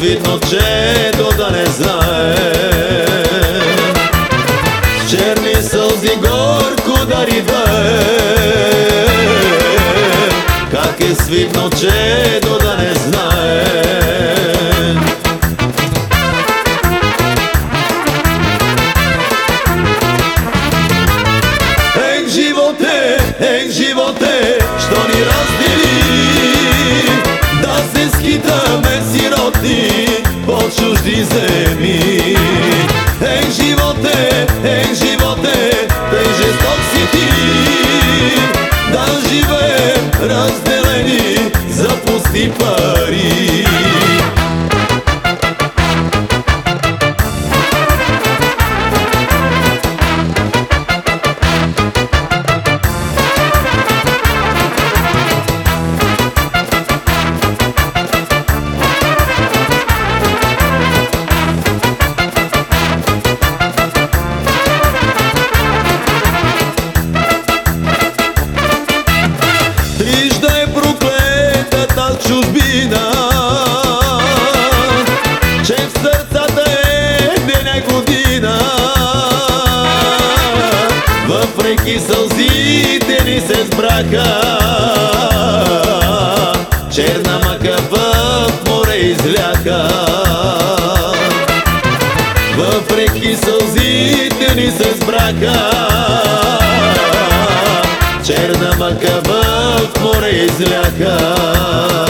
svitno čedo da ne znaje Černi solzi gorku da ribaje Kak je svitno čedo da od čuždi zemi Ej živote, ej živote. майки сълзите ни се сбраха. Черна мъка в море изляха. Въпреки сълзите ни се сбраха. Черна мъка в море изляха.